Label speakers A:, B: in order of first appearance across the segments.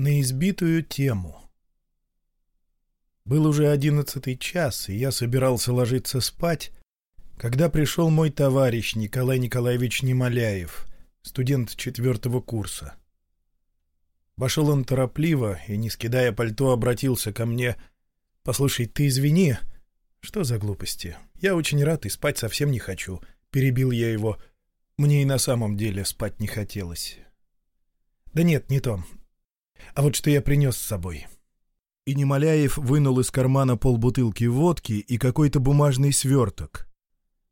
A: на избитую тему. Был уже одиннадцатый час, и я собирался ложиться спать, когда пришел мой товарищ Николай Николаевич Немоляев, студент четвертого курса. Вошел он торопливо и, не скидая пальто, обратился ко мне. «Послушай, ты извини». «Что за глупости? Я очень рад и спать совсем не хочу». Перебил я его. Мне и на самом деле спать не хотелось. «Да нет, не то. А вот что я принес с собой». И Немоляев вынул из кармана полбутылки водки и какой-то бумажный сверток.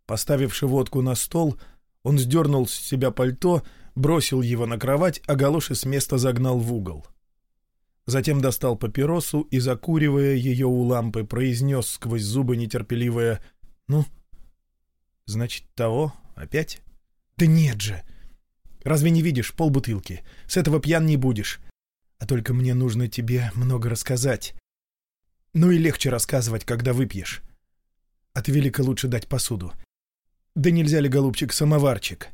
A: Поставивши водку на стол, он сдернул с себя пальто, бросил его на кровать, а галоши с места загнал в угол. Затем достал папиросу и, закуривая ее у лампы, произнес сквозь зубы нетерпеливое «Ну, значит, того? Опять?» «Да нет же! Разве не видишь полбутылки? С этого пьян не будешь. А только мне нужно тебе много рассказать. Ну и легче рассказывать, когда выпьешь. От велика лучше дать посуду. Да нельзя ли, голубчик, самоварчик?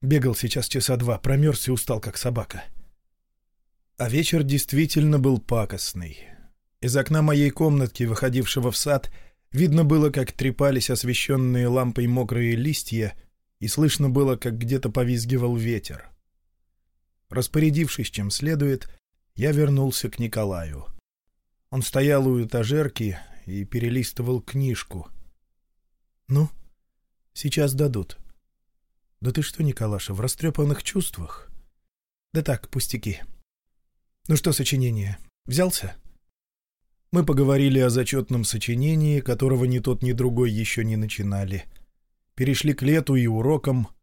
A: Бегал сейчас часа два, промерз и устал, как собака. А вечер действительно был пакостный. Из окна моей комнатки, выходившего в сад, видно было, как трепались освещенные лампой мокрые листья, и слышно было, как где-то повизгивал ветер. Распорядившись чем следует, я вернулся к Николаю. Он стоял у этажерки и перелистывал книжку. «Ну, сейчас дадут». «Да ты что, Николаша, в растрепанных чувствах?» «Да так, пустяки». «Ну что, сочинение, взялся?» Мы поговорили о зачетном сочинении, которого ни тот, ни другой еще не начинали. Перешли к лету и урокам —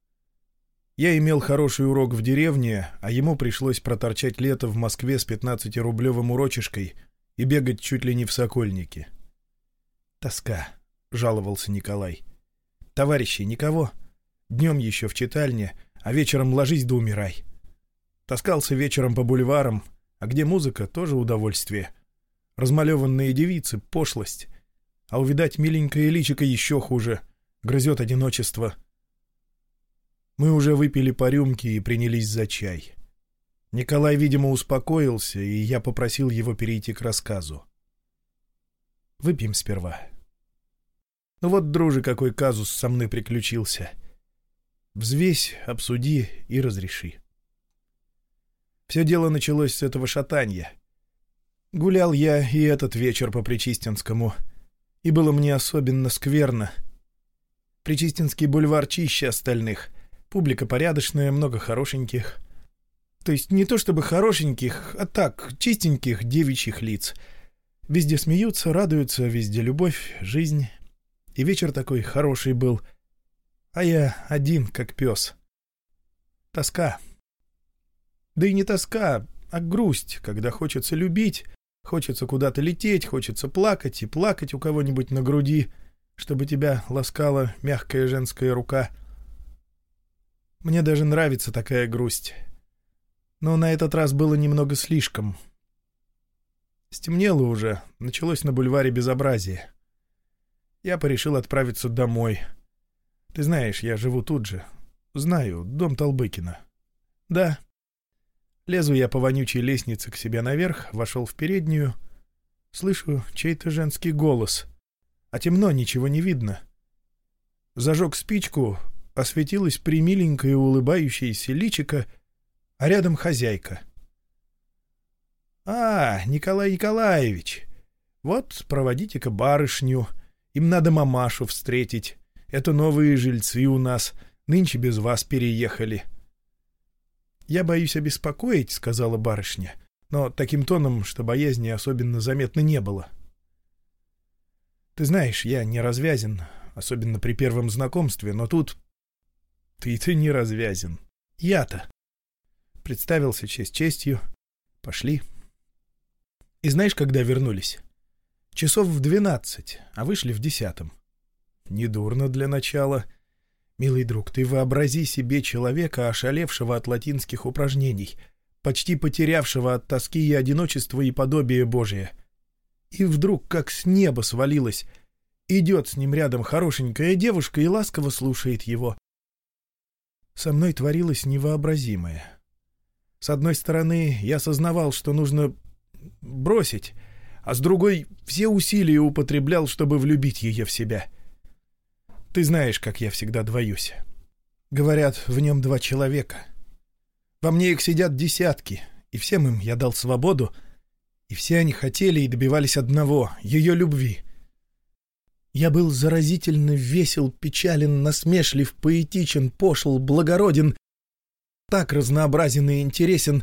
A: я имел хороший урок в деревне, а ему пришлось проторчать лето в Москве с 15-рублевым урочишкой и бегать чуть ли не в Сокольнике. «Тоска», — жаловался Николай. «Товарищи, никого. Днем еще в читальне, а вечером ложись да умирай. Таскался вечером по бульварам, а где музыка, тоже удовольствие. Размалеванные девицы — пошлость. А увидать миленькое личико еще хуже. Грызет одиночество». Мы уже выпили по рюмке и принялись за чай. Николай, видимо, успокоился, и я попросил его перейти к рассказу. Выпьем сперва. Ну вот, друже, какой казус со мной приключился. Взвесь, обсуди и разреши. Все дело началось с этого шатанья. Гулял я и этот вечер по Причистинскому, и было мне особенно скверно. Причистинский бульвар чище остальных, Публика порядочная, много хорошеньких. То есть не то чтобы хорошеньких, а так, чистеньких девичьих лиц. Везде смеются, радуются, везде любовь, жизнь. И вечер такой хороший был. А я один, как пес. Тоска. Да и не тоска, а грусть, когда хочется любить, хочется куда-то лететь, хочется плакать и плакать у кого-нибудь на груди, чтобы тебя ласкала мягкая женская рука — мне даже нравится такая грусть. Но на этот раз было немного слишком. Стемнело уже, началось на бульваре безобразие. Я порешил отправиться домой. Ты знаешь, я живу тут же. Знаю, дом Толбыкина. Да. Лезу я по вонючей лестнице к себе наверх, вошел в переднюю. Слышу чей-то женский голос. А темно, ничего не видно. Зажег спичку, осветилась примиленькая улыбающаяся личико, а рядом хозяйка. «А, Николай Николаевич, вот проводите-ка барышню, им надо мамашу встретить. Это новые жильцы у нас, нынче без вас переехали». «Я боюсь обеспокоить», — сказала барышня, но таким тоном, что боязни особенно заметно не было. «Ты знаешь, я не развязен, особенно при первом знакомстве, но тут ты-то не развязен. Я-то. Представился честь честью. Пошли. И знаешь, когда вернулись? Часов в двенадцать, а вышли в десятом. Недурно для начала. Милый друг, ты вообрази себе человека, ошалевшего от латинских упражнений, почти потерявшего от тоски и одиночества и подобия Божия. И вдруг, как с неба свалилось, идет с ним рядом хорошенькая девушка и ласково слушает его. Со мной творилось невообразимое. С одной стороны, я осознавал, что нужно бросить, а с другой — все усилия употреблял, чтобы влюбить ее в себя. Ты знаешь, как я всегда двоюсь. Говорят, в нем два человека. Во мне их сидят десятки, и всем им я дал свободу, и все они хотели и добивались одного — ее любви. Я был заразительно весел, печален, насмешлив, поэтичен, пошел, благороден, так разнообразен и интересен,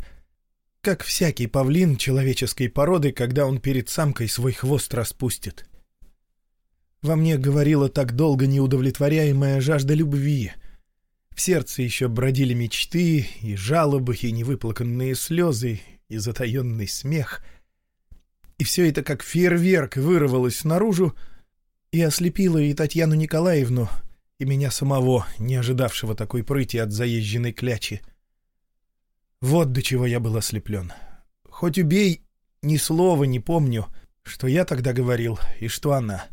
A: как всякий павлин человеческой породы, когда он перед самкой свой хвост распустит. Во мне говорила так долго неудовлетворяемая жажда любви. В сердце еще бродили мечты и жалобы, и невыплаканные слезы, и затаенный смех. И все это как фейерверк вырвалось наружу и ослепило и Татьяну Николаевну, и меня самого, не ожидавшего такой прыти от заезженной клячи. Вот до чего я был ослеплен. Хоть убей, ни слова не помню, что я тогда говорил и что она.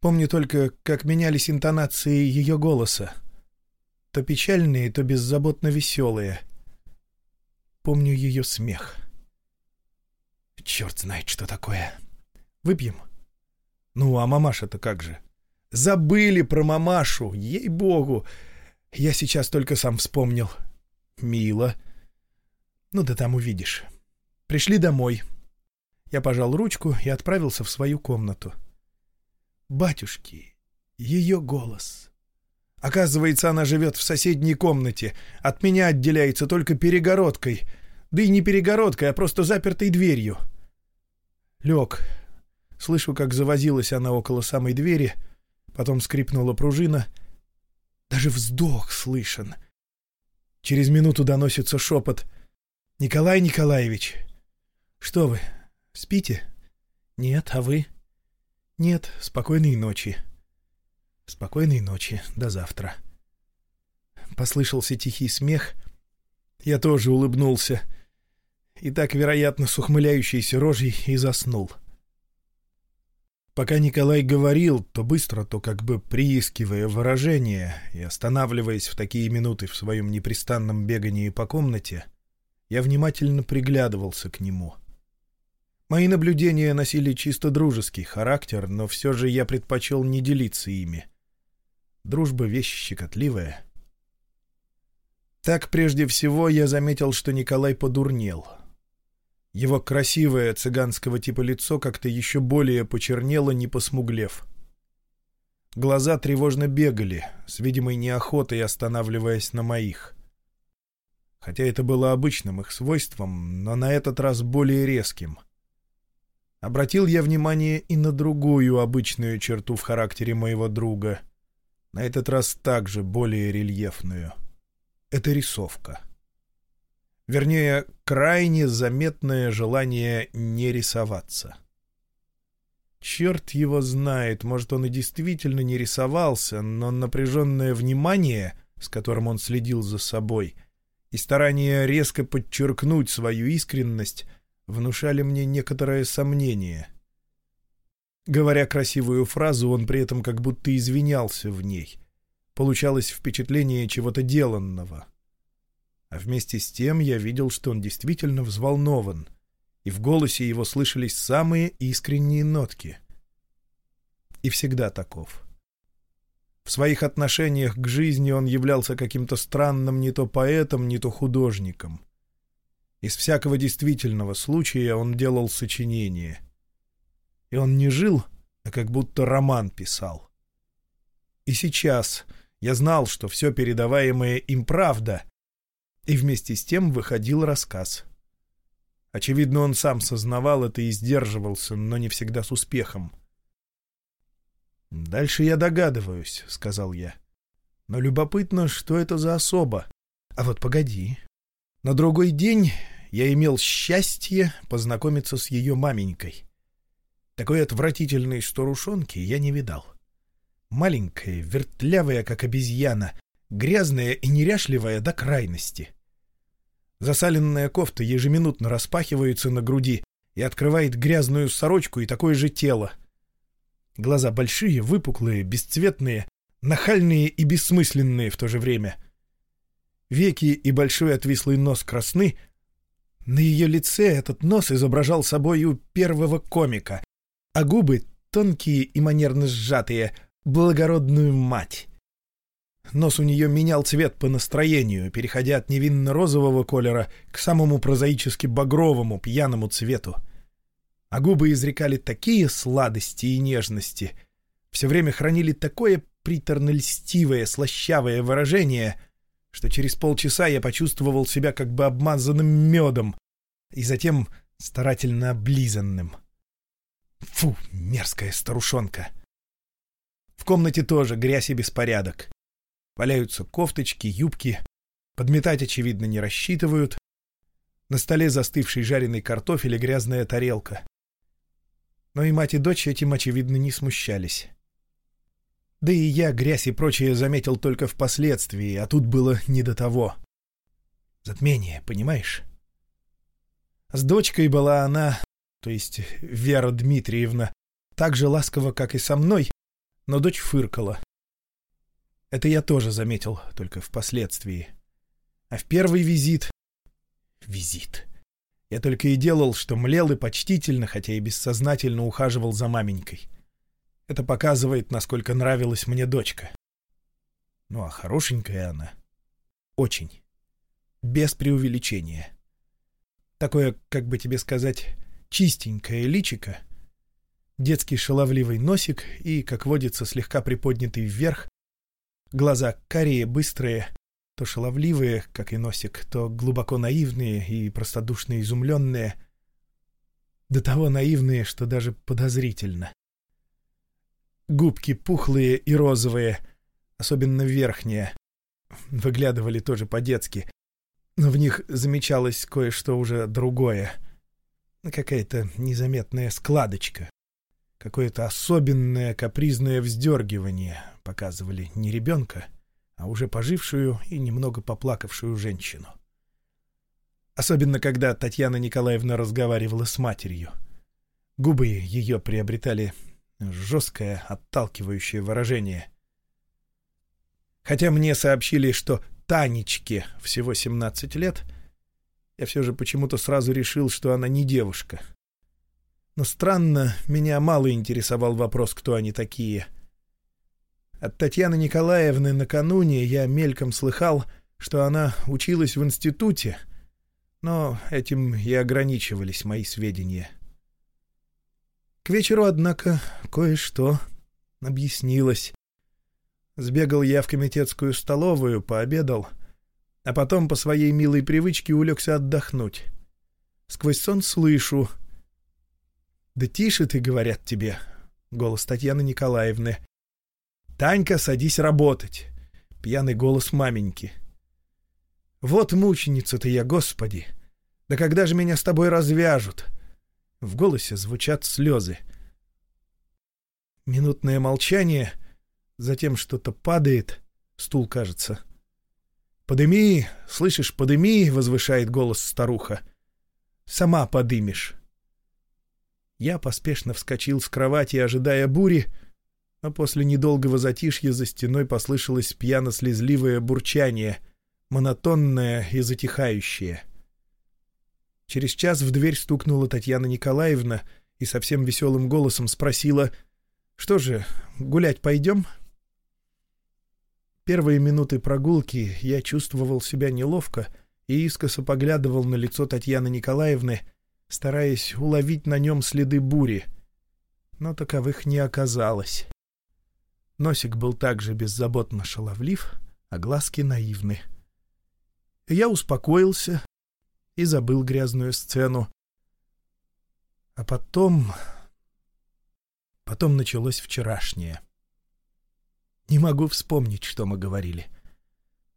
A: Помню только, как менялись интонации ее голоса. То печальные, то беззаботно веселые. Помню ее смех. Черт знает, что такое. Выпьем? Ну, а мамаша-то как же? Забыли про мамашу, ей-богу! Я сейчас только сам вспомнил. — Мило. Ну да там увидишь. Пришли домой. Я пожал ручку и отправился в свою комнату. Батюшки, ее голос. Оказывается, она живет в соседней комнате. От меня отделяется только перегородкой. Да и не перегородкой, а просто запертой дверью. Лег. Слышу, как завозилась она около самой двери. Потом скрипнула пружина. Даже вздох слышен — Через минуту доносится шепот. «Николай Николаевич!» «Что вы, спите?» «Нет, а вы?» «Нет, спокойной ночи». «Спокойной ночи, до завтра». Послышался тихий смех. Я тоже улыбнулся. И так, вероятно, с ухмыляющейся рожей и заснул. — Пока Николай говорил, то быстро, то как бы приискивая выражение и останавливаясь в такие минуты в своем непрестанном бегании по комнате, я внимательно приглядывался к нему. Мои наблюдения носили чисто дружеский характер, но все же я предпочел не делиться ими. Дружба — вещь щекотливая. Так прежде всего я заметил, что Николай подурнел — его красивое цыганского типа лицо как-то еще более почернело, не посмуглев. Глаза тревожно бегали, с видимой неохотой останавливаясь на моих. Хотя это было обычным их свойством, но на этот раз более резким. Обратил я внимание и на другую обычную черту в характере моего друга, на этот раз также более рельефную. Это рисовка. Вернее, крайне заметное желание не рисоваться. Черт его знает, может, он и действительно не рисовался, но напряженное внимание, с которым он следил за собой, и старание резко подчеркнуть свою искренность внушали мне некоторое сомнение. Говоря красивую фразу, он при этом как будто извинялся в ней. Получалось впечатление чего-то деланного — а вместе с тем я видел, что он действительно взволнован, и в голосе его слышались самые искренние нотки. И всегда таков. В своих отношениях к жизни он являлся каким-то странным не то поэтом, не то художником. Из всякого действительного случая он делал сочинение. И он не жил, а как будто роман писал. И сейчас я знал, что все передаваемое им правда — и вместе с тем выходил рассказ. Очевидно, он сам сознавал это и сдерживался, но не всегда с успехом. «Дальше я догадываюсь», — сказал я. «Но любопытно, что это за особа. А вот погоди. На другой день я имел счастье познакомиться с ее маменькой. Такой отвратительной старушонки я не видал. Маленькая, вертлявая, как обезьяна, грязная и неряшливая до крайности. Засаленная кофта ежеминутно распахивается на груди и открывает грязную сорочку и такое же тело. Глаза большие, выпуклые, бесцветные, нахальные и бессмысленные в то же время. Веки и большой отвислый нос красны. На ее лице этот нос изображал собою первого комика, а губы, тонкие и манерно сжатые, благородную мать. Нос у нее менял цвет по настроению, переходя от невинно-розового колера к самому прозаически багровому, пьяному цвету. А губы изрекали такие сладости и нежности, все время хранили такое приторно-льстивое, слащавое выражение, что через полчаса я почувствовал себя как бы обмазанным медом и затем старательно облизанным. Фу, мерзкая старушонка! В комнате тоже грязь и беспорядок. Валяются кофточки, юбки. Подметать, очевидно, не рассчитывают. На столе застывший жареный картофель и грязная тарелка. Но и мать и дочь этим, очевидно, не смущались. Да и я грязь и прочее заметил только впоследствии, а тут было не до того. Затмение, понимаешь? С дочкой была она, то есть Вера Дмитриевна, так же ласкова, как и со мной, но дочь фыркала. Это я тоже заметил, только впоследствии. А в первый визит... Визит. Я только и делал, что млел и почтительно, хотя и бессознательно ухаживал за маменькой. Это показывает, насколько нравилась мне дочка. Ну а хорошенькая она. Очень. Без преувеличения. Такое, как бы тебе сказать, чистенькое личико, детский шаловливый носик и, как водится, слегка приподнятый вверх, глаза карие, быстрые, то шаловливые, как и носик, то глубоко наивные и простодушно изумленные, до того наивные, что даже подозрительно. Губки пухлые и розовые, особенно верхние, выглядывали тоже по-детски, но в них замечалось кое-что уже другое. Какая-то незаметная складочка. Какое-то особенное капризное вздергивание показывали не ребенка, а уже пожившую и немного поплакавшую женщину. Особенно, когда Татьяна Николаевна разговаривала с матерью. Губы ее приобретали жесткое, отталкивающее выражение. Хотя мне сообщили, что Танечке всего 17 лет, я все же почему-то сразу решил, что она не девушка. Но странно, меня мало интересовал вопрос, кто они такие. От Татьяны Николаевны накануне я мельком слыхал, что она училась в институте, но этим и ограничивались мои сведения. — к вечеру, однако, кое-что объяснилось. Сбегал я в комитетскую столовую, пообедал, а потом по своей милой привычке улегся отдохнуть. Сквозь сон слышу. «Да тише ты, — говорят тебе», — голос Татьяны Николаевны. «Танька, садись работать», — пьяный голос маменьки. «Вот мученица-то я, Господи! Да когда же меня с тобой развяжут?» В голосе звучат слезы. Минутное молчание, затем что-то падает, стул, кажется. «Подыми, слышишь, подыми!» — возвышает голос старуха. «Сама подымешь». Я поспешно вскочил с кровати, ожидая бури, но после недолгого затишья за стеной послышалось пьяно-слезливое бурчание, монотонное и затихающее. Через час в дверь стукнула Татьяна Николаевна и совсем веселым голосом спросила, «Что же, гулять пойдем?» Первые минуты прогулки я чувствовал себя неловко и искоса поглядывал на лицо Татьяны Николаевны, стараясь уловить на нем следы бури. Но таковых не оказалось. Носик был также беззаботно шаловлив, а глазки наивны. Я успокоился, и забыл грязную сцену. А потом... Потом началось вчерашнее. Не могу вспомнить, что мы говорили.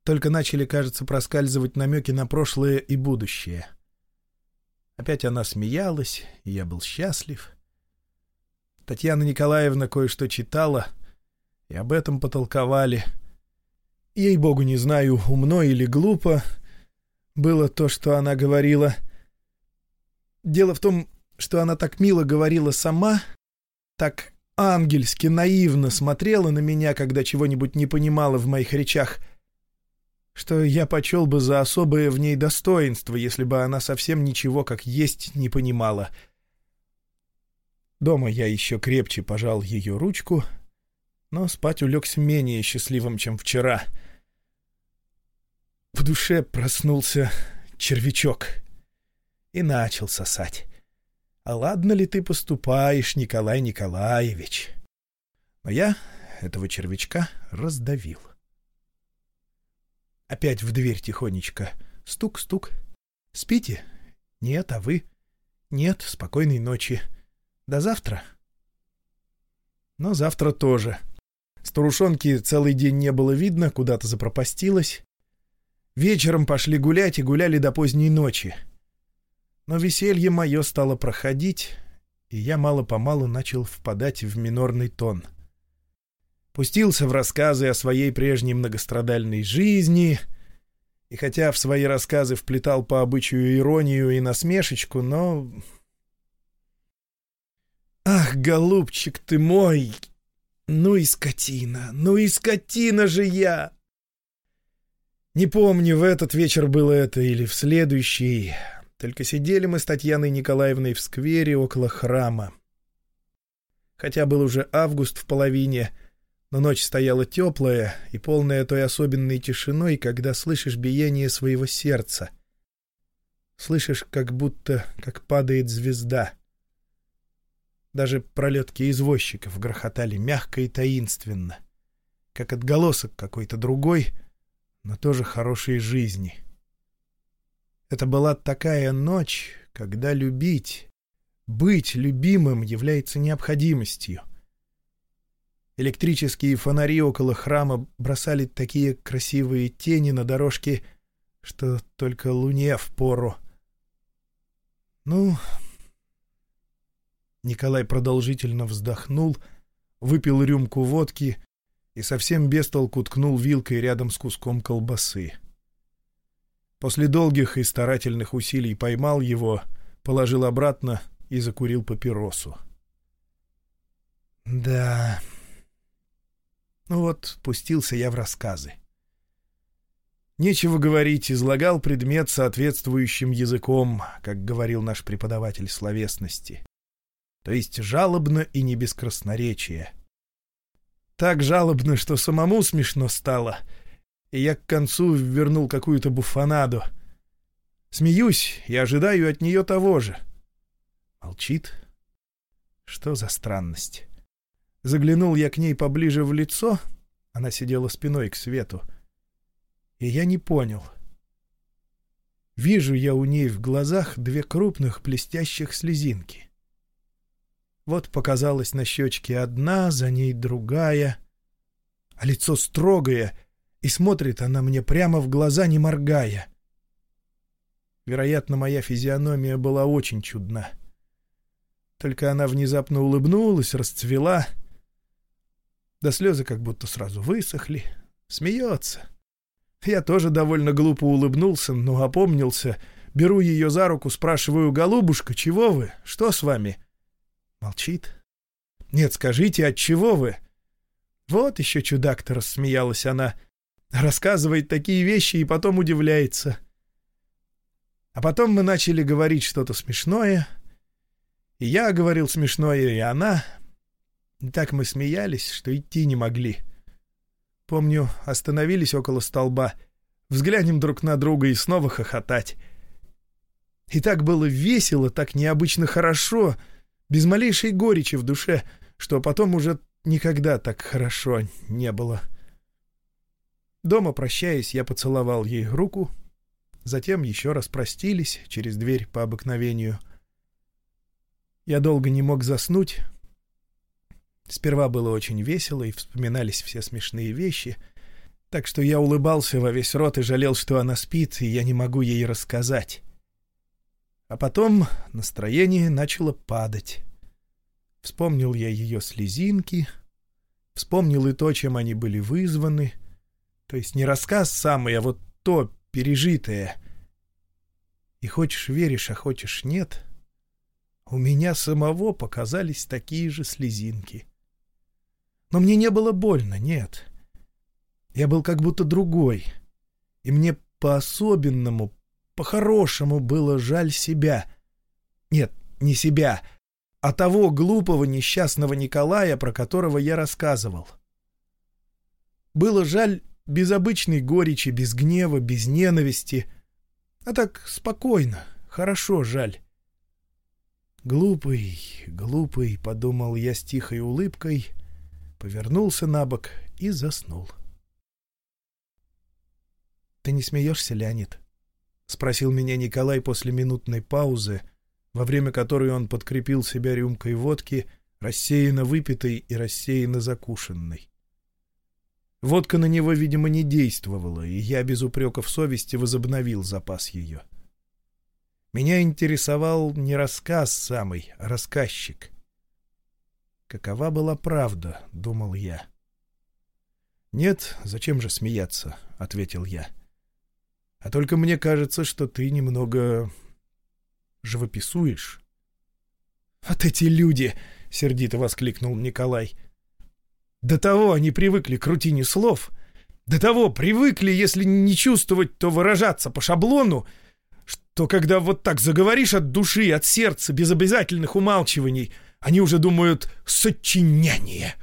A: Только начали, кажется, проскальзывать намеки на прошлое и будущее. Опять она смеялась, и я был счастлив. Татьяна Николаевна кое-что читала, и об этом потолковали. Ей-богу, не знаю, умно или глупо, было то, что она говорила. Дело в том, что она так мило говорила сама, так ангельски наивно смотрела на меня, когда чего-нибудь не понимала в моих речах. что я почел бы за особое в ней достоинство, если бы она совсем ничего как есть не понимала. Дома я еще крепче пожал ее ручку, но спать улегся менее счастливым, чем вчера. В душе проснулся червячок и начал сосать. «А ладно ли ты поступаешь, Николай Николаевич?» Но я этого червячка раздавил. Опять в дверь тихонечко. Стук-стук. «Спите?» «Нет, а вы?» «Нет, спокойной ночи. До завтра?» Но завтра тоже. Старушонки целый день не было видно, куда-то запропастилась. Вечером пошли гулять и гуляли до поздней ночи. Но веселье мое стало проходить, и я мало-помалу начал впадать в минорный тон — пустился в рассказы о своей прежней многострадальной жизни, и хотя в свои рассказы вплетал по обычаю иронию и насмешечку, но... «Ах, голубчик ты мой! Ну и скотина! Ну и скотина же я!» Не помню, в этот вечер было это или в следующий. Только сидели мы с Татьяной Николаевной в сквере около храма. Хотя был уже август в половине, но ночь стояла теплая и полная той особенной тишиной, когда слышишь биение своего сердца. Слышишь, как будто, как падает звезда. Даже пролетки извозчиков грохотали мягко и таинственно, как отголосок какой-то другой, но тоже хорошей жизни. Это была такая ночь, когда любить, быть любимым является необходимостью. Электрические фонари около храма бросали такие красивые тени на дорожке, что только луне в пору. Ну... Николай продолжительно вздохнул, выпил рюмку водки и совсем без толку ткнул вилкой рядом с куском колбасы. После долгих и старательных усилий поймал его, положил обратно и закурил папиросу. «Да...» Ну вот, пустился я в рассказы. Нечего говорить, излагал предмет соответствующим языком, как говорил наш преподаватель словесности. То есть жалобно и не без красноречия. Так жалобно, что самому смешно стало, и я к концу вернул какую-то буфанаду. Смеюсь и ожидаю от нее того же. Молчит. Что за странность? Заглянул я к ней поближе в лицо, она сидела спиной к свету, и я не понял. Вижу я у ней в глазах две крупных блестящих слезинки. Вот показалась на щечке одна, за ней другая, а лицо строгое, и смотрит она мне прямо в глаза, не моргая. Вероятно, моя физиономия была очень чудна. Только она внезапно улыбнулась, расцвела — да слезы как будто сразу высохли. Смеется. Я тоже довольно глупо улыбнулся, но опомнился. Беру ее за руку, спрашиваю, «Голубушка, чего вы? Что с вами?» Молчит. «Нет, скажите, от чего вы?» «Вот еще чудак-то», — рассмеялась она. Рассказывает такие вещи и потом удивляется. А потом мы начали говорить что-то смешное. И я говорил смешное, и она. И так мы смеялись, что идти не могли. Помню, остановились около столба, взглянем друг на друга и снова хохотать. И так было весело, так необычно хорошо, без малейшей горечи в душе, что потом уже никогда так хорошо не было. Дома, прощаясь, я поцеловал ей руку, затем еще раз простились через дверь по обыкновению. Я долго не мог заснуть, Сперва было очень весело, и вспоминались все смешные вещи, так что я улыбался во весь рот и жалел, что она спит, и я не могу ей рассказать. А потом настроение начало падать. Вспомнил я ее слезинки, вспомнил и то, чем они были вызваны, то есть не рассказ самый, а вот то пережитое. И хочешь веришь, а хочешь нет, у меня самого показались такие же слезинки — но мне не было больно, нет. Я был как будто другой. И мне по-особенному, по-хорошему было жаль себя. Нет, не себя, а того глупого несчастного Николая, про которого я рассказывал. Было жаль без обычной горечи, без гнева, без ненависти, а так спокойно, хорошо жаль. «Глупый, глупый», — подумал я с тихой улыбкой, повернулся на бок и заснул. «Ты не смеешься, Леонид?» — спросил меня Николай после минутной паузы, во время которой он подкрепил себя рюмкой водки, рассеянно выпитой и рассеянно закушенной. Водка на него, видимо, не действовала, и я без упреков совести возобновил запас ее. — меня интересовал не рассказ самый, а рассказчик. Какова была правда, думал я. Нет, зачем же смеяться, ответил я. А только мне кажется, что ты немного живописуешь. Вот эти люди, сердито воскликнул Николай. До того они привыкли к рутине слов, до того привыкли, если не чувствовать, то выражаться по шаблону, что когда вот так заговоришь от души, от сердца, без обязательных умалчиваний, они уже думают «сочиняние».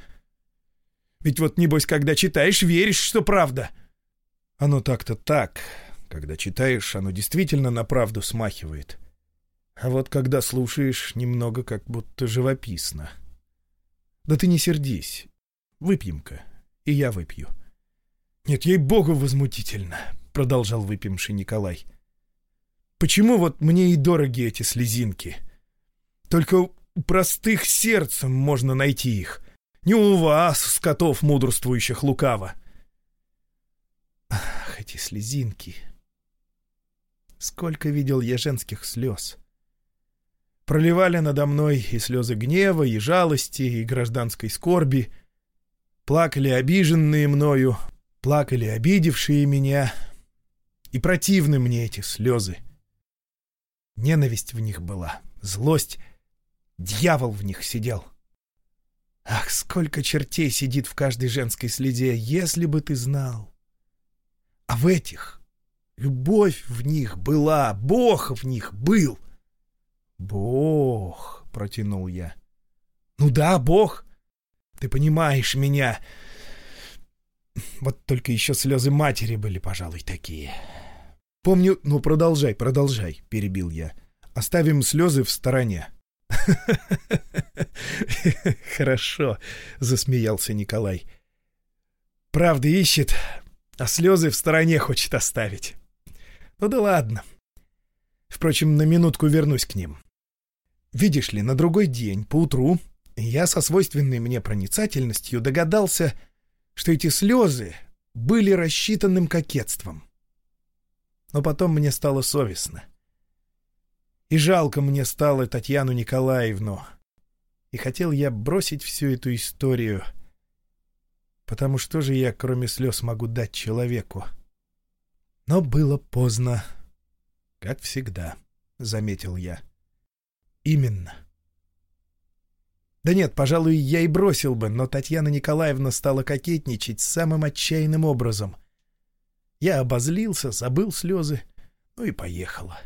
A: Ведь вот, небось, когда читаешь, веришь, что правда. Оно так-то так. Когда читаешь, оно действительно на правду смахивает. А вот когда слушаешь, немного как будто живописно. Да ты не сердись. Выпьем-ка, и я выпью. Нет, ей-богу, возмутительно, — продолжал выпьемший Николай. — Почему вот мне и дороги эти слезинки? Только у простых сердцем можно найти их. Не у вас, скотов мудрствующих лукаво. Ах, эти слезинки. Сколько видел я женских слез. Проливали надо мной и слезы гнева, и жалости, и гражданской скорби. Плакали обиженные мною, плакали обидевшие меня. И противны мне эти слезы. Ненависть в них была, злость. Дьявол в них сидел. Ах, сколько чертей сидит в каждой женской следе, если бы ты знал. А в этих любовь в них была, Бог в них был. Бог, протянул я. Ну да, Бог. Ты понимаешь меня. Вот только еще слезы матери были, пожалуй, такие. Помню... Ну, продолжай, продолжай, — перебил я. Оставим слезы в стороне. Хорошо, — засмеялся Николай. Правда ищет, а слезы в стороне хочет оставить. Ну да ладно. Впрочем, на минутку вернусь к ним. Видишь ли, на другой день, поутру, я со свойственной мне проницательностью догадался, что эти слезы были рассчитанным кокетством. Но потом мне стало совестно. И жалко мне стало Татьяну Николаевну. И хотел я бросить всю эту историю. Потому что же я, кроме слез, могу дать человеку? Но было поздно. Как всегда, — заметил я. Именно. Да нет, пожалуй, я и бросил бы, но Татьяна Николаевна стала кокетничать самым отчаянным образом — я обозлился, забыл слезы, ну и поехала.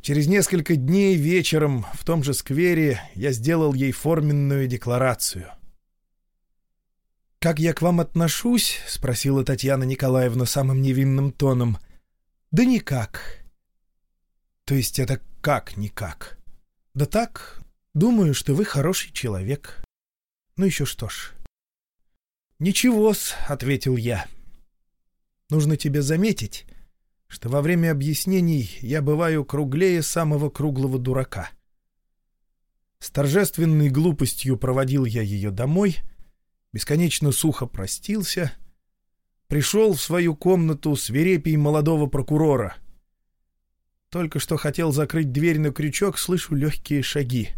A: Через несколько дней вечером в том же сквере я сделал ей форменную декларацию. «Как я к вам отношусь?» — спросила Татьяна Николаевна самым невинным тоном. «Да никак». «То есть это как никак?» «Да так, думаю, что вы хороший человек. Ну еще что ж». «Ничего-с», — ответил я. Нужно тебе заметить, что во время объяснений я бываю круглее самого круглого дурака. С торжественной глупостью проводил я ее домой, бесконечно сухо простился, пришел в свою комнату свирепий молодого прокурора. Только что хотел закрыть дверь на крючок, слышу легкие шаги.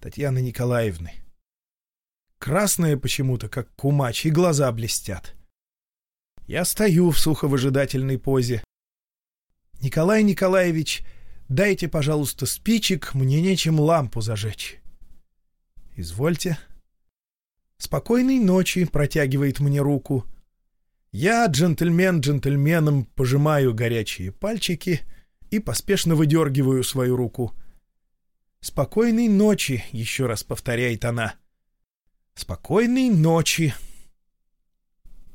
A: Татьяны Николаевны. Красная почему-то, как кумач, и глаза блестят. — я стою в суховыжидательной позе. «Николай Николаевич, дайте, пожалуйста, спичек, мне нечем лампу зажечь». «Извольте». «Спокойной ночи», — протягивает мне руку. Я, джентльмен джентльменом, пожимаю горячие пальчики и поспешно выдергиваю свою руку. «Спокойной ночи», — еще раз повторяет она. «Спокойной ночи».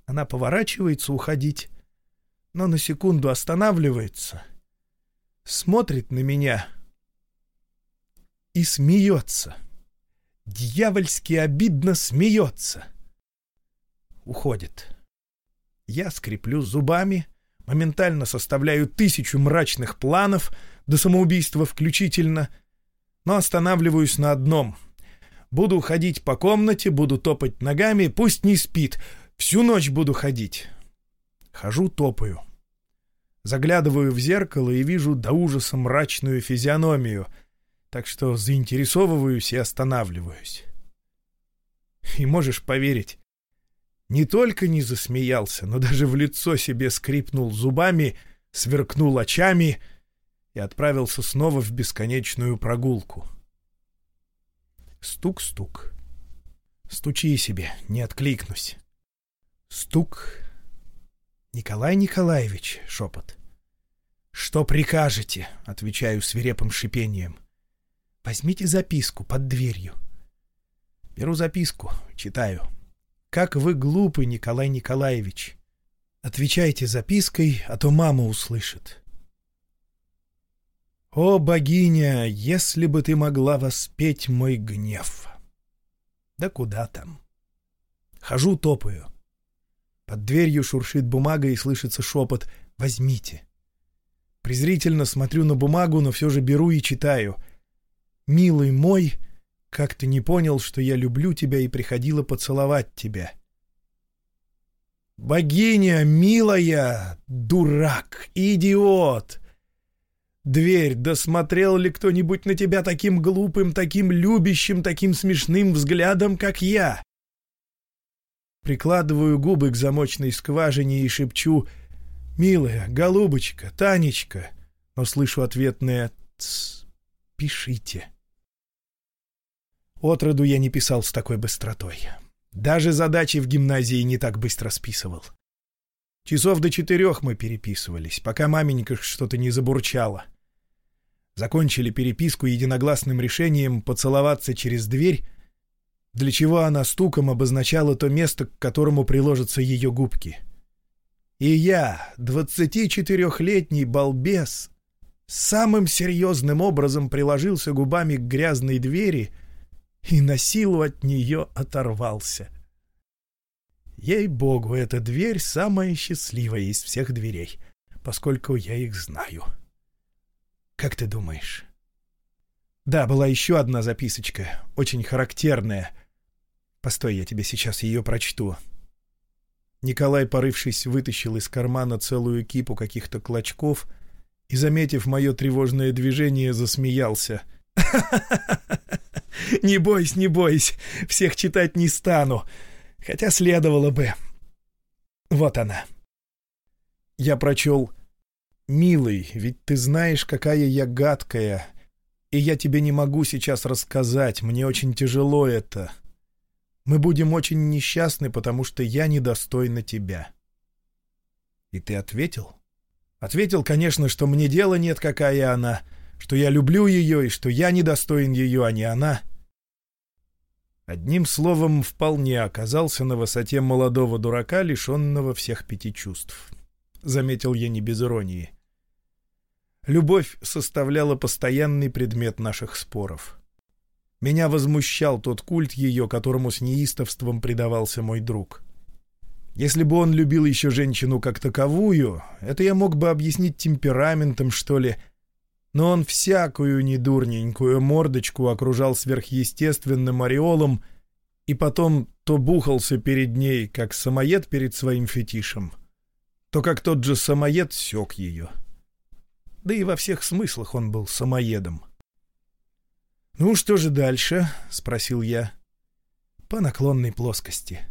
A: Она поворачивается уходить, но на секунду останавливается, смотрит на меня и смеется. Дьявольски обидно смеется. Уходит. Я скреплю зубами, моментально составляю тысячу мрачных планов, до самоубийства включительно, но останавливаюсь на одном. Буду ходить по комнате, буду топать ногами, пусть не спит, всю ночь буду ходить. Хожу, топаю. Заглядываю в зеркало и вижу до ужаса мрачную физиономию, так что заинтересовываюсь и останавливаюсь. И можешь поверить, не только не засмеялся, но даже в лицо себе скрипнул зубами, сверкнул очами и отправился снова в бесконечную прогулку. Стук-стук. Стучи себе, не откликнусь. Стук. Николай Николаевич, шепот. Что прикажете? Отвечаю свирепым шипением. Возьмите записку под дверью. Беру записку, читаю. — как вы глупы, Николай Николаевич. Отвечайте запиской, а то мама услышит. О, богиня, если бы ты могла воспеть мой гнев. Да куда там? Хожу, топаю. Под дверью шуршит бумага и слышится шепот «Возьмите». Презрительно смотрю на бумагу, но все же беру и читаю. «Милый мой, как ты не понял, что я люблю тебя и приходила поцеловать тебя? Богиня, милая, дурак, идиот! Дверь, досмотрел ли кто-нибудь на тебя таким глупым, таким любящим, таким смешным взглядом, как я? Прикладываю губы к замочной скважине и шепчу «Милая, голубочка, Танечка», но слышу ответное «Тсс, пишите». Отроду я не писал с такой быстротой. Даже задачи в гимназии не так быстро списывал. Часов до четырех мы переписывались, пока маменька что-то не забурчала. Закончили переписку единогласным решением поцеловаться через дверь, для чего она стуком обозначала то место, к которому приложатся ее губки. И я, двадцати четырехлетний балбес, самым серьезным образом приложился губами к грязной двери — и на силу от нее оторвался. Ей-богу, эта дверь самая счастливая из всех дверей, поскольку я их знаю. Как ты думаешь? Да, была еще одна записочка, очень характерная. Постой, я тебе сейчас ее прочту. Николай, порывшись, вытащил из кармана целую кипу каких-то клочков и, заметив мое тревожное движение, засмеялся — Не бойся, не бойся, всех читать не стану. Хотя следовало бы. Вот она. Я прочел «Милый, ведь ты знаешь, какая я гадкая, и я тебе не могу сейчас рассказать, мне очень тяжело это. Мы будем очень несчастны, потому что я недостойна тебя». И ты ответил? Ответил, конечно, что мне дела нет, какая она — что я люблю ее и что я недостоин ее, а не она. Одним словом, вполне оказался на высоте молодого дурака, лишенного всех пяти чувств. Заметил я не без иронии. Любовь составляла постоянный предмет наших споров. Меня возмущал тот культ ее, которому с неистовством предавался мой друг. Если бы он любил еще женщину как таковую, это я мог бы объяснить темпераментом, что ли, но он всякую недурненькую мордочку окружал сверхъестественным ореолом и потом то бухался перед ней, как самоед перед своим фетишем, то как тот же самоед сёк ее. Да и во всех смыслах он был самоедом. «Ну, что же дальше?» — спросил я. «По наклонной плоскости».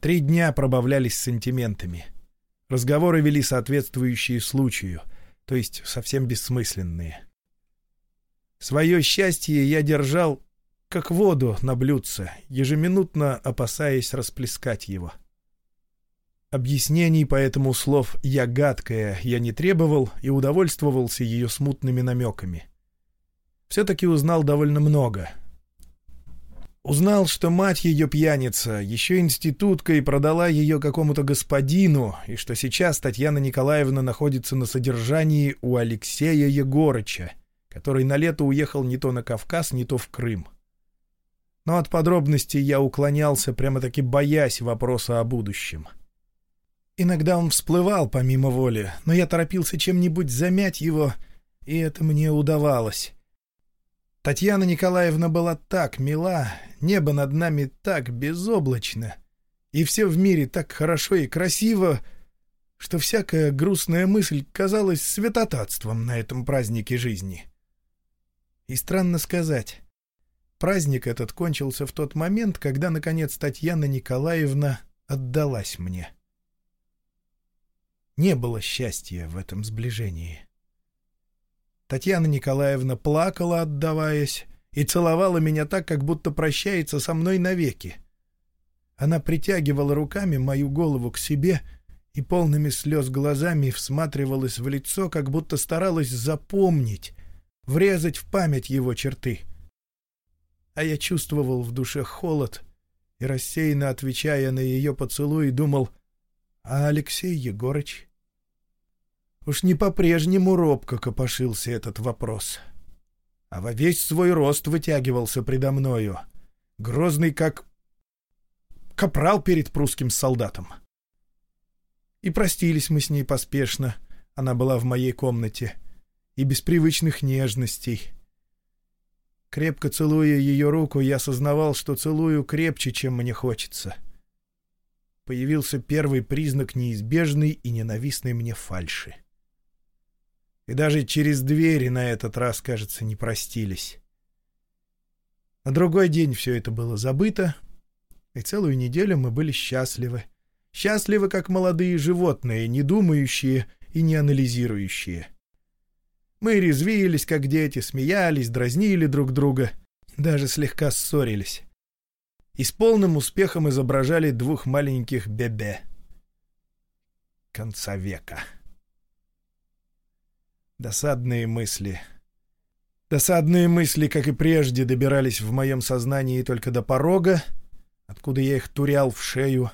A: Три дня пробавлялись сантиментами. Разговоры вели соответствующие случаю — то есть совсем бессмысленные. Свое счастье я держал, как воду на блюдце, ежеминутно опасаясь расплескать его. Объяснений по этому слов «я гадкая» я не требовал и удовольствовался ее смутными намеками. Все-таки узнал довольно много. Узнал, что мать ее пьяница, еще институтка и продала ее какому-то господину, и что сейчас Татьяна Николаевна находится на содержании у Алексея Егорыча, который на лето уехал не то на Кавказ, не то в Крым. Но от подробностей я уклонялся, прямо-таки боясь вопроса о будущем. — Иногда он всплывал помимо воли, но я торопился чем-нибудь замять его, и это мне удавалось. Татьяна Николаевна была так мила, небо над нами так безоблачно, и все в мире так хорошо и красиво, что всякая грустная мысль казалась святотатством на этом празднике жизни. И странно сказать, праздник этот кончился в тот момент, когда, наконец, Татьяна Николаевна отдалась мне. — не было счастья в этом сближении. Татьяна Николаевна плакала, отдаваясь, и целовала меня так, как будто прощается со мной навеки. Она притягивала руками мою голову к себе и полными слез глазами всматривалась в лицо, как будто старалась запомнить, врезать в память его черты. А я чувствовал в душе холод и, рассеянно отвечая на ее поцелуй, думал — а Алексей Егорыч? Уж не по-прежнему робко копошился этот вопрос. А во весь свой рост вытягивался предо мною, грозный как капрал перед прусским солдатом. И простились мы с ней поспешно, она была в моей комнате, и без привычных нежностей. Крепко целуя ее руку, я сознавал, что целую крепче, чем мне хочется — появился первый признак неизбежной и ненавистной мне фальши. И даже через двери на этот раз, кажется, не простились. На другой день все это было забыто, и целую неделю мы были счастливы. Счастливы, как молодые животные, не думающие и не анализирующие. Мы резвились, как дети, смеялись, дразнили друг друга, даже слегка ссорились и с полным успехом изображали двух маленьких бебе. Конца века. Досадные мысли. Досадные мысли, как и прежде, добирались в моем сознании только до порога, откуда я их турял в шею.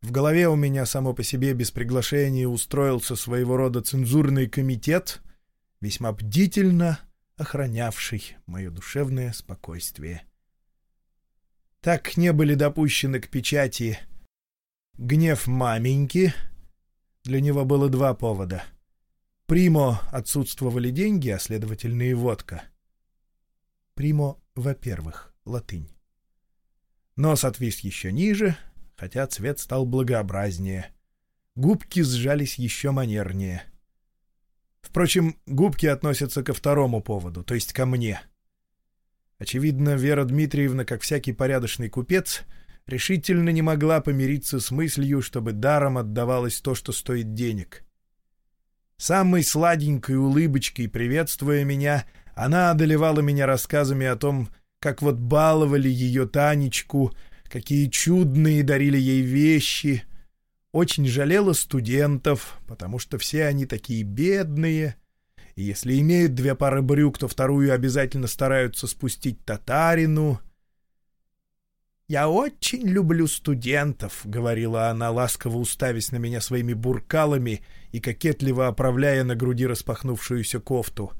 A: В голове у меня само по себе без приглашения устроился своего рода цензурный комитет, весьма бдительно охранявший мое душевное спокойствие. Так не были допущены к печати гнев маменьки. Для него было два повода. Примо отсутствовали деньги, а следовательно и водка. Примо, во-первых, латынь. Нос отвис еще ниже, хотя цвет стал благообразнее. Губки сжались еще манернее. Впрочем, губки относятся ко второму поводу, то есть ко мне — Очевидно, Вера Дмитриевна, как всякий порядочный купец, решительно не могла помириться с мыслью, чтобы даром отдавалось то, что стоит денег. Самой сладенькой улыбочкой, приветствуя меня, она одолевала меня рассказами о том, как вот баловали ее Танечку, какие чудные дарили ей вещи. Очень жалела студентов, потому что все они такие бедные — и если имеют две пары брюк, то вторую обязательно стараются спустить татарину. «Я очень люблю студентов», — говорила она, ласково уставясь на меня своими буркалами и кокетливо оправляя на груди распахнувшуюся кофту.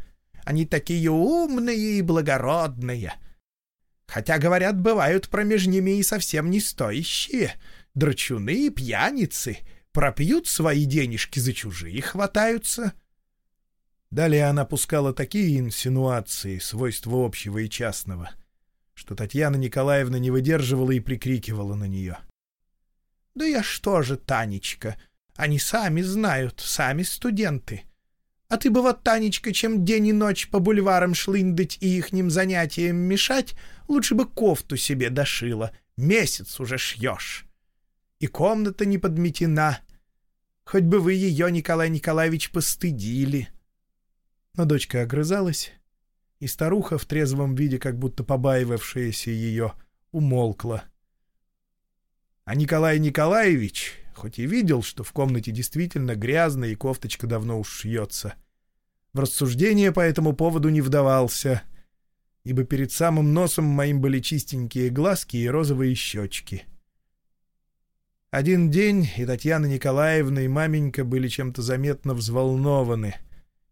A: «Они такие умные и благородные. Хотя, говорят, бывают промеж ними и совсем не стоящие. Драчуны и пьяницы пропьют свои денежки за чужие хватаются». Далее она пускала такие инсинуации, свойства общего и частного, что Татьяна Николаевна не выдерживала и прикрикивала на нее. — Да я что же, Танечка, они сами знают, сами студенты. А ты бы вот, Танечка, чем день и ночь по бульварам шлындать и ихним занятиям мешать, лучше бы кофту себе дошила, месяц уже шьешь. И комната не подметена. Хоть бы вы ее, Николай Николаевич, постыдили. — но дочка огрызалась, и старуха в трезвом виде, как будто побаивавшаяся ее, умолкла. А Николай Николаевич, хоть и видел, что в комнате действительно грязно и кофточка давно уж шьется. В рассуждение по этому поводу не вдавался, ибо перед самым носом моим были чистенькие глазки и розовые щечки. Один день и Татьяна Николаевна, и маменька были чем-то заметно взволнованы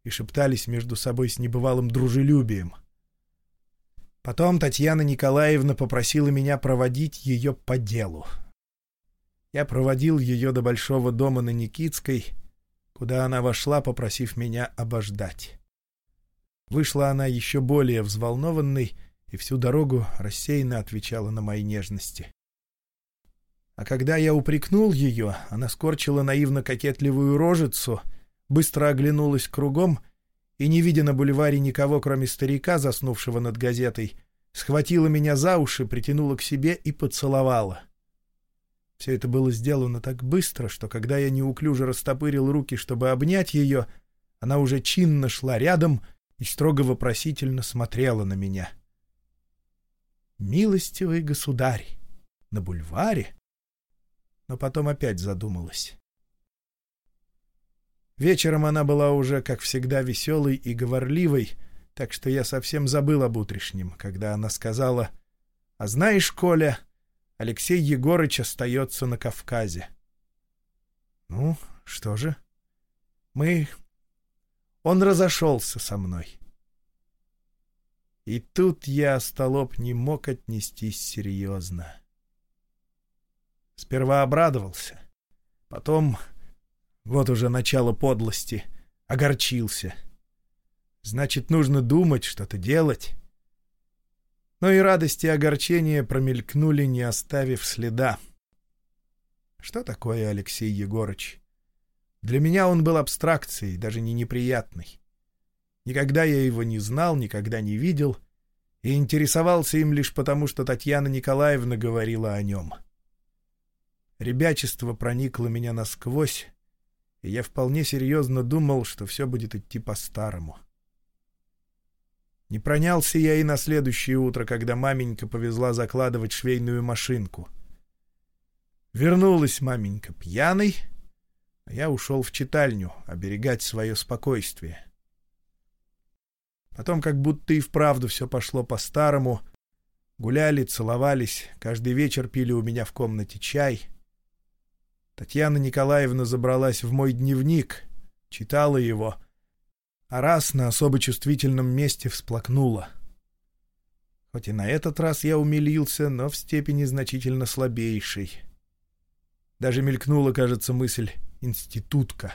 A: и шептались между собой с небывалым дружелюбием. Потом Татьяна Николаевна попросила меня проводить ее по делу. Я проводил ее до большого дома на Никитской, куда она вошла, попросив меня обождать. Вышла она еще более взволнованной и всю дорогу рассеянно отвечала на мои нежности. А когда я упрекнул ее, она скорчила наивно-кокетливую рожицу, быстро оглянулась кругом и, не видя на бульваре никого, кроме старика, заснувшего над газетой, схватила меня за уши, притянула к себе и поцеловала. Все это было сделано так быстро, что когда я неуклюже растопырил руки, чтобы обнять ее, она уже чинно шла рядом и строго вопросительно смотрела на меня. «Милостивый государь! На бульваре?» Но потом опять задумалась. Вечером она была уже, как всегда, веселой и говорливой, так что я совсем забыл об утрешнем, когда она сказала, «А знаешь, Коля, Алексей Егорыч остается на Кавказе. Ну, что же? Мы... Он разошелся со мной. И тут я, столоп, не мог отнестись серьезно. Сперва обрадовался, потом, вот уже начало подлости, огорчился. Значит, нужно думать, что-то делать. Но и радость и огорчение промелькнули, не оставив следа. Что такое Алексей Егорыч? Для меня он был абстракцией, даже не неприятной. Никогда я его не знал, никогда не видел и интересовался им лишь потому, что Татьяна Николаевна говорила о нем. Ребячество проникло меня насквозь, и я вполне серьезно думал, что все будет идти по-старому. Не пронялся я и на следующее утро, когда маменька повезла закладывать швейную машинку. Вернулась маменька пьяной, а я ушел в читальню оберегать свое спокойствие. Потом как будто и вправду все пошло по-старому. Гуляли, целовались, каждый вечер пили у меня в комнате чай. Татьяна Николаевна забралась в мой дневник, читала его — а раз на особо чувствительном месте всплакнула. Хоть и на этот раз я умилился, но в степени значительно слабейшей. Даже мелькнула, кажется, мысль «институтка».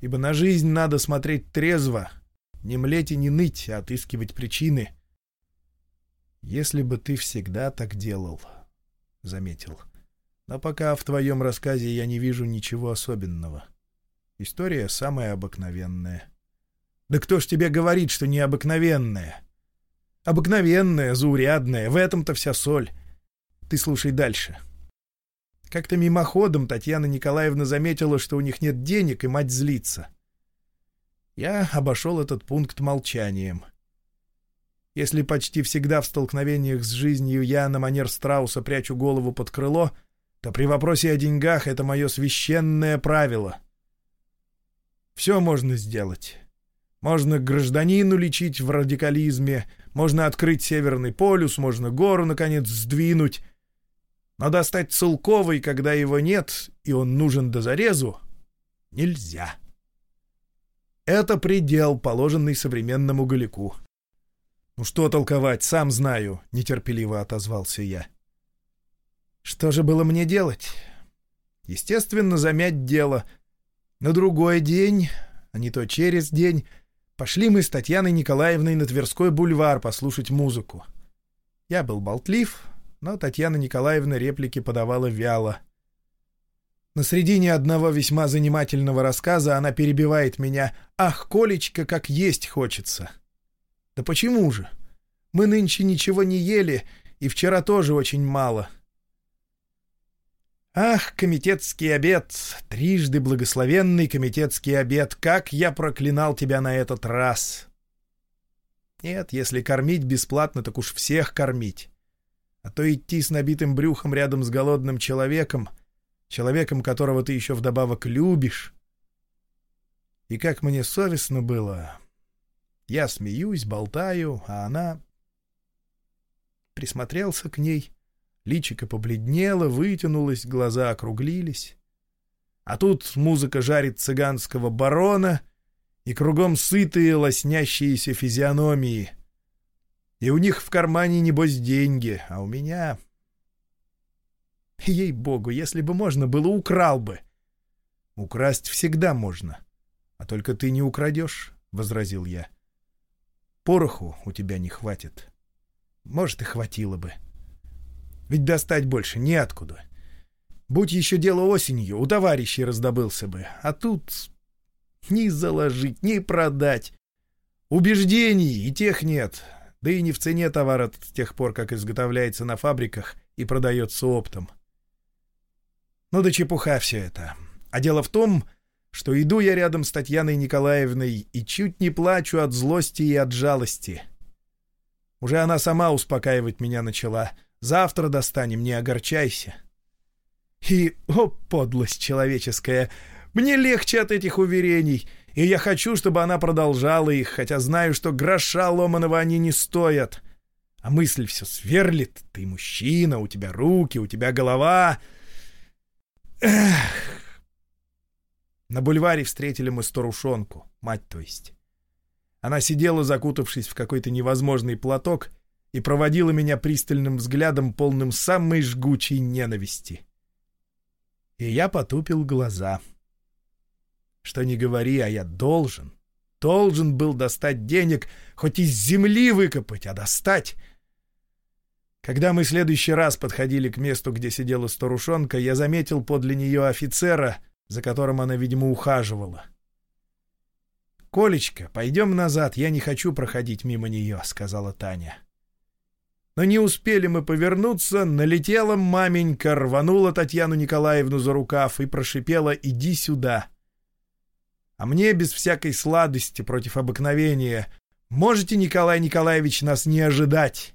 A: Ибо на жизнь надо смотреть трезво, не млеть и не ныть, а отыскивать причины. «Если бы ты всегда так делал», — заметил. «Но пока в твоем рассказе я не вижу ничего особенного. История самая обыкновенная». Да кто ж тебе говорит, что необыкновенное? Обыкновенное, заурядное, в этом-то вся соль. Ты слушай дальше. Как-то мимоходом Татьяна Николаевна заметила, что у них нет денег, и мать злится. Я обошел этот пункт молчанием. Если почти всегда в столкновениях с жизнью я на манер страуса прячу голову под крыло, то при вопросе о деньгах это мое священное правило. Все можно сделать. Можно гражданину лечить в радикализме, можно открыть Северный полюс, можно гору, наконец, сдвинуть. Но достать Целковой, когда его нет, и он нужен до зарезу, нельзя. Это предел, положенный современному Галику. «Ну что толковать, сам знаю», — нетерпеливо отозвался я. «Что же было мне делать?» «Естественно, замять дело. На другой день, а не то через день, Пошли мы с Татьяной Николаевной на Тверской бульвар послушать музыку. Я был болтлив, но Татьяна Николаевна реплики подавала вяло. На средине одного весьма занимательного рассказа она перебивает меня «Ах, Колечка, как есть хочется!» «Да почему же? Мы нынче ничего не ели, и вчера тоже очень мало». Ах, комитетский обед, трижды благословенный комитетский обед, как я проклинал тебя на этот раз! Нет, если кормить бесплатно, так уж всех кормить. А то идти с набитым брюхом рядом с голодным человеком человеком, которого ты еще вдобавок любишь. И как мне совестно было. Я смеюсь, болтаю, а она... Присмотрелся к ней, личико побледнело, вытянулось, глаза округлились. А тут музыка жарит цыганского барона, и кругом сытые лоснящиеся физиономии. И у них в кармане, небось, деньги, а у меня... Ей-богу, если бы можно было, украл бы. Украсть всегда можно. А только ты не украдешь, — возразил я. Пороху у тебя не хватит. Может, и хватило бы. Ведь достать больше неоткуда. Будь еще дело осенью, у товарищей раздобылся бы. А тут ни заложить, ни продать. Убеждений и тех нет. Да и не в цене товара с тех пор, как изготовляется на фабриках и продается оптом. Ну да чепуха все это. А дело в том, что иду я рядом с Татьяной Николаевной и чуть не плачу от злости и от жалости. Уже она сама успокаивать меня начала. Завтра достанем, не огорчайся. И, о, подлость человеческая, мне легче от этих уверений, и я хочу, чтобы она продолжала их, хотя знаю, что гроша ломаного они не стоят. А мысль все сверлит. Ты мужчина, у тебя руки, у тебя голова. Эх. На бульваре встретили мы старушонку, мать то есть. Она сидела, закутавшись в какой-то невозможный платок, и проводила меня пристальным взглядом, полным самой жгучей ненависти. И я потупил глаза. Что не говори, а я должен, должен был достать денег, хоть из земли выкопать, а достать. Когда мы следующий раз подходили к месту, где сидела старушонка, я заметил подле нее офицера, за которым она, видимо, ухаживала. «Колечка, пойдем назад, я не хочу проходить мимо нее», — сказала Таня. Но не успели мы повернуться, налетела маменька, рванула Татьяну Николаевну за рукав и прошипела «иди сюда». А мне без всякой сладости против обыкновения «можете, Николай Николаевич, нас не ожидать».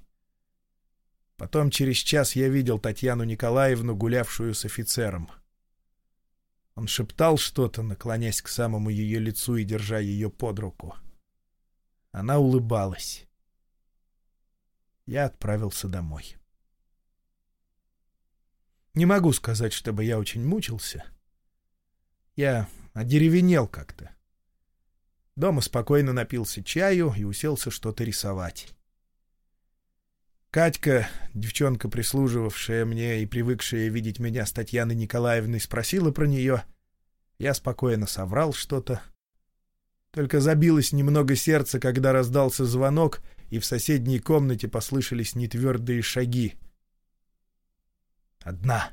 A: Потом через час я видел Татьяну Николаевну, гулявшую с офицером. Он шептал что-то, наклонясь к самому ее лицу и держа ее под руку. Она улыбалась. Я отправился домой. Не могу сказать, чтобы я очень мучился. Я одеревенел как-то. Дома спокойно напился чаю и уселся что-то рисовать. Катька, девчонка, прислуживавшая мне и привыкшая видеть меня с Татьяной Николаевной, спросила про нее. Я спокойно соврал что-то. Только забилось немного сердце, когда раздался звонок, и в соседней комнате послышались нетвердые шаги. Одна.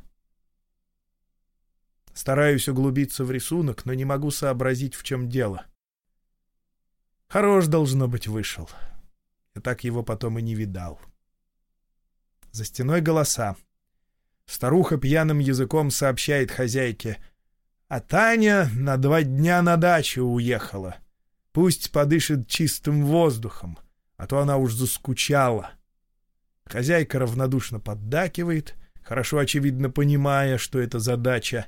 A: Стараюсь углубиться в рисунок, но не могу сообразить, в чем дело. Хорош, должно быть, вышел. Я так его потом и не видал. — за стеной голоса. Старуха пьяным языком сообщает хозяйке. А Таня на два дня на дачу уехала. Пусть подышит чистым воздухом, а то она уж заскучала. Хозяйка равнодушно поддакивает, хорошо очевидно понимая, что это задача.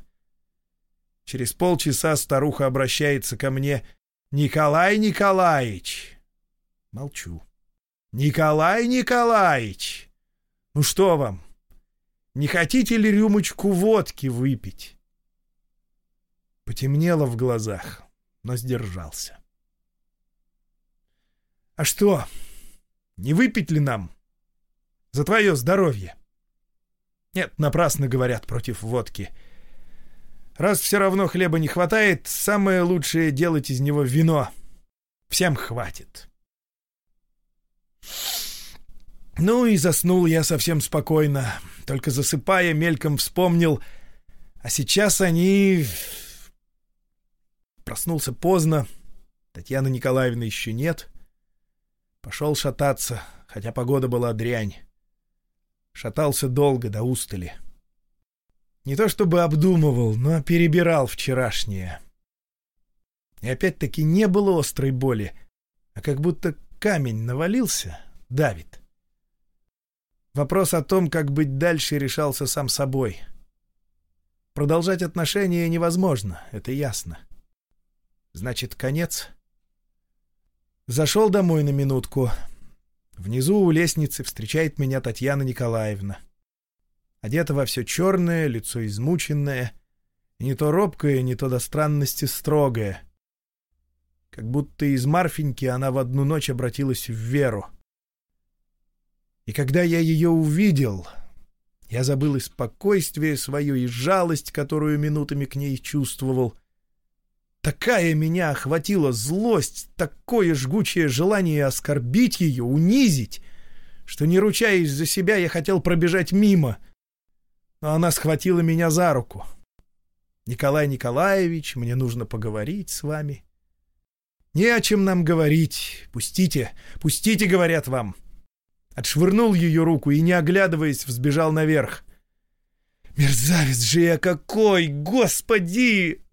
A: Через полчаса старуха обращается ко мне. «Николай Николаевич!» Молчу. «Николай Николаевич!» Ну что вам? Не хотите ли рюмочку водки выпить? Потемнело в глазах, но сдержался. А что, не выпить ли нам? За твое здоровье. Нет, напрасно говорят против водки. Раз все равно хлеба не хватает, самое лучшее делать из него вино. Всем хватит. Ну и заснул я совсем спокойно, только засыпая, мельком вспомнил. А сейчас они... Проснулся поздно, Татьяны Николаевны еще нет. Пошел шататься, хотя погода была дрянь. Шатался долго, до устали. Не то чтобы обдумывал, но перебирал вчерашнее. И опять-таки не было острой боли, а как будто камень навалился, давит. — Вопрос о том, как быть дальше, решался сам собой. Продолжать отношения невозможно, это ясно. Значит, конец. Зашел домой на минутку. Внизу у лестницы встречает меня Татьяна Николаевна. Одета во все черное, лицо измученное, не то робкое, не то до странности строгое. Как будто из Марфеньки она в одну ночь обратилась в Веру. И когда я ее увидел, я забыл и спокойствие свое, и жалость, которую минутами к ней чувствовал. Такая меня охватила злость, такое жгучее желание оскорбить ее, унизить, что, не ручаясь за себя, я хотел пробежать мимо. Но она схватила меня за руку. «Николай Николаевич, мне нужно поговорить с вами». «Не о чем нам говорить. Пустите, пустите, — говорят вам. Отшвырнул ее руку и, не оглядываясь, взбежал наверх. «Мерзавец же я какой! Господи!»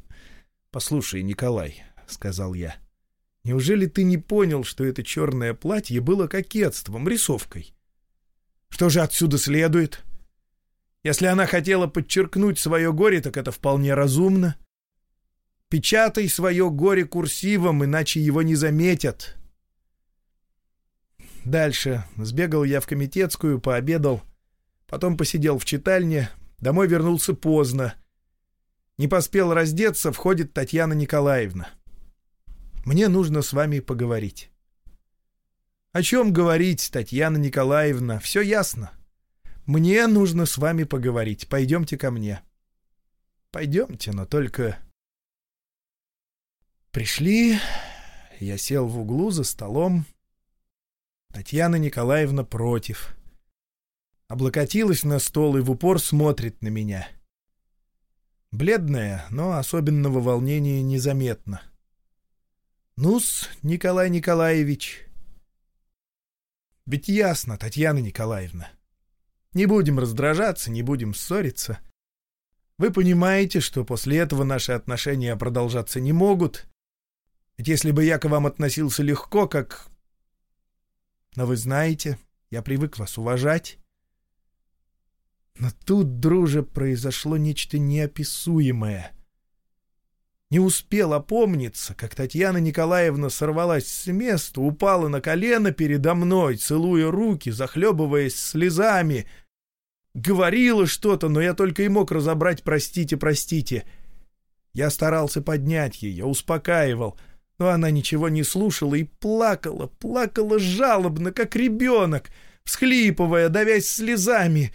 A: «Послушай, Николай», — сказал я, — «неужели ты не понял, что это черное платье было кокетством, рисовкой? Что же отсюда следует? Если она хотела подчеркнуть свое горе, так это вполне разумно. Печатай свое горе курсивом, иначе его не заметят». Дальше. Сбегал я в комитетскую, пообедал. Потом посидел в читальне. Домой вернулся поздно. Не поспел раздеться, входит Татьяна Николаевна. «Мне нужно с вами поговорить». «О чем говорить, Татьяна Николаевна? Все ясно. Мне нужно с вами поговорить. Пойдемте ко мне». «Пойдемте, но только...» Пришли, я сел в углу за столом, Татьяна Николаевна против. Облокотилась на стол и в упор смотрит на меня. Бледная, но особенного волнения незаметно. «Ну-с, Николай Николаевич...» «Ведь ясно, Татьяна Николаевна. Не будем раздражаться, не будем ссориться. Вы понимаете, что после этого наши отношения продолжаться не могут. Ведь если бы я к вам относился легко, как но вы знаете, я привык вас уважать. Но тут, друже, произошло нечто неописуемое. Не успел опомниться, как Татьяна Николаевна сорвалась с места, упала на колено передо мной, целуя руки, захлебываясь слезами. Говорила что-то, но я только и мог разобрать «простите, простите». Я старался поднять ее, успокаивал — но она ничего не слушала и плакала, плакала жалобно, как ребенок, всхлипывая, давясь слезами,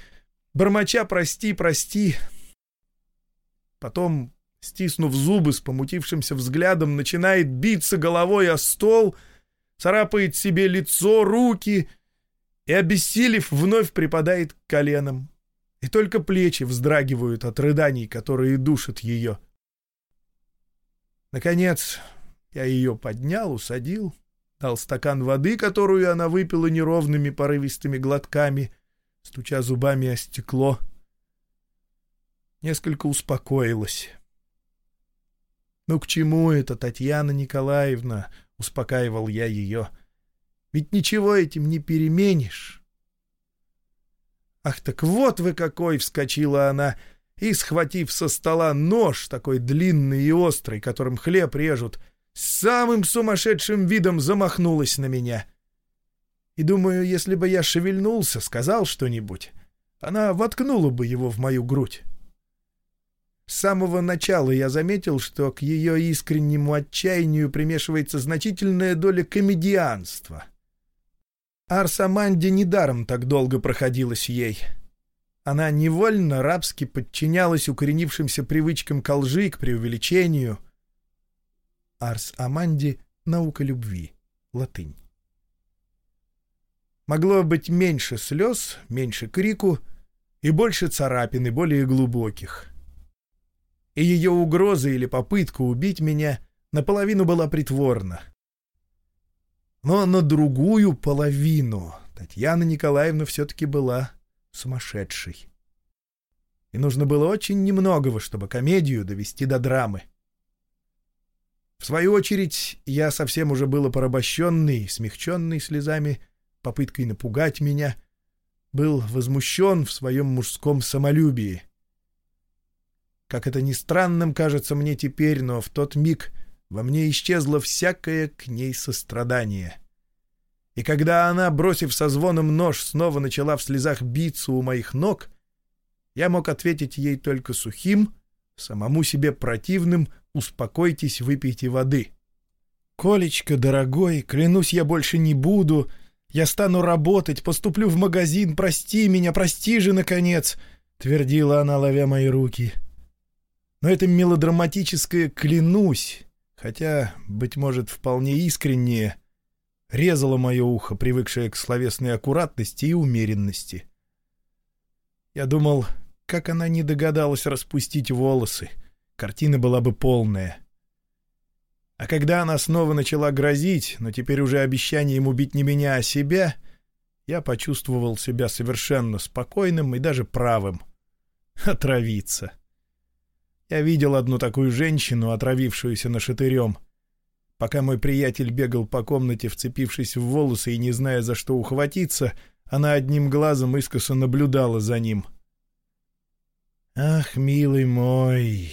A: бормоча «прости, прости». Потом, стиснув зубы с помутившимся взглядом, начинает биться головой о стол, царапает себе лицо, руки и, обессилев, вновь припадает к коленам. И только плечи вздрагивают от рыданий, которые душат ее. Наконец, я ее поднял, усадил, дал стакан воды, которую она выпила неровными порывистыми глотками, стуча зубами о стекло. Несколько успокоилась. «Ну к чему это, Татьяна Николаевна?» — успокаивал я ее. «Ведь ничего этим не переменишь». «Ах, так вот вы какой!» — вскочила она и, схватив со стола нож, такой длинный и острый, которым хлеб режут, — с самым сумасшедшим видом замахнулась на меня. И думаю, если бы я шевельнулся, сказал что-нибудь, она воткнула бы его в мою грудь. С самого начала я заметил, что к ее искреннему отчаянию примешивается значительная доля комедианства. Арсаманде недаром так долго проходилась ей. Она невольно рабски подчинялась укоренившимся привычкам к лжи, к преувеличению — Арс Аманди «Наука любви», латынь. Могло быть меньше слез, меньше крику и больше царапин и более глубоких. И ее угроза или попытка убить меня наполовину была притворна. Но на другую половину Татьяна Николаевна все-таки была сумасшедшей. И нужно было очень немногого, чтобы комедию довести до драмы. В свою очередь, я совсем уже было порабощенный, смягченный слезами, попыткой напугать меня, был возмущен в своем мужском самолюбии. Как это ни странным кажется мне теперь, но в тот миг во мне исчезло всякое к ней сострадание. И когда она, бросив со звоном нож, снова начала в слезах биться у моих ног, я мог ответить ей только сухим, самому себе противным «Успокойтесь, выпейте воды». «Колечка, дорогой, клянусь, я больше не буду. Я стану работать, поступлю в магазин, прости меня, прости же, наконец!» — твердила она, ловя мои руки. Но это мелодраматическое «клянусь», хотя, быть может, вполне искреннее, резало мое ухо, привыкшее к словесной аккуратности и умеренности. Я думал, как она не догадалась распустить волосы. Картина была бы полная. А когда она снова начала грозить, но теперь уже обещанием убить не меня, а себя, я почувствовал себя совершенно спокойным и даже правым. Отравиться. Я видел одну такую женщину, отравившуюся нашатырем. Пока мой приятель бегал по комнате, вцепившись в волосы и не зная, за что ухватиться, она одним глазом искоса наблюдала за ним. «Ах, милый мой,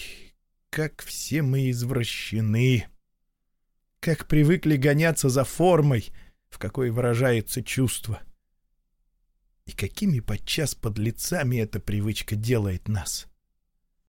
A: как все мы извращены! Как привыкли гоняться за формой, в какой выражается чувство!» И какими подчас подлецами эта привычка делает нас.